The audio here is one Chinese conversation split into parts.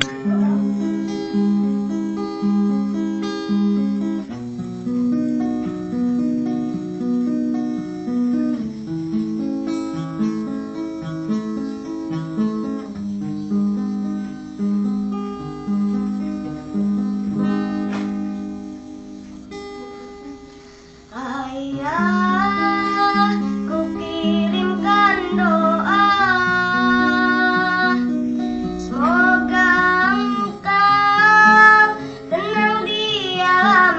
Ayah,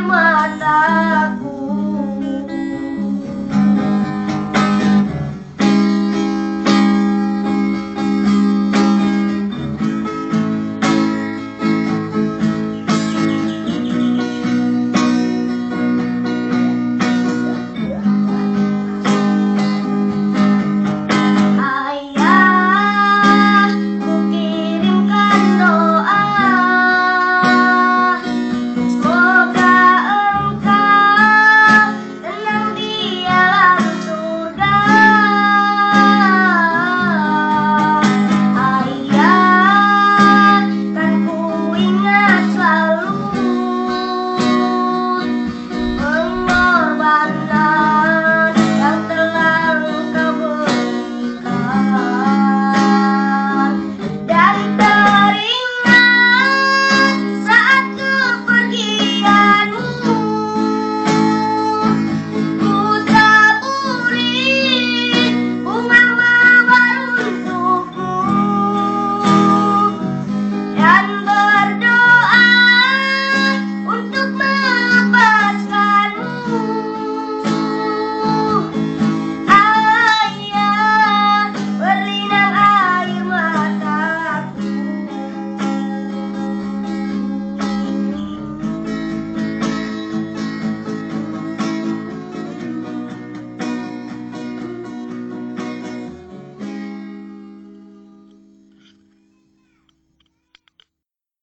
माता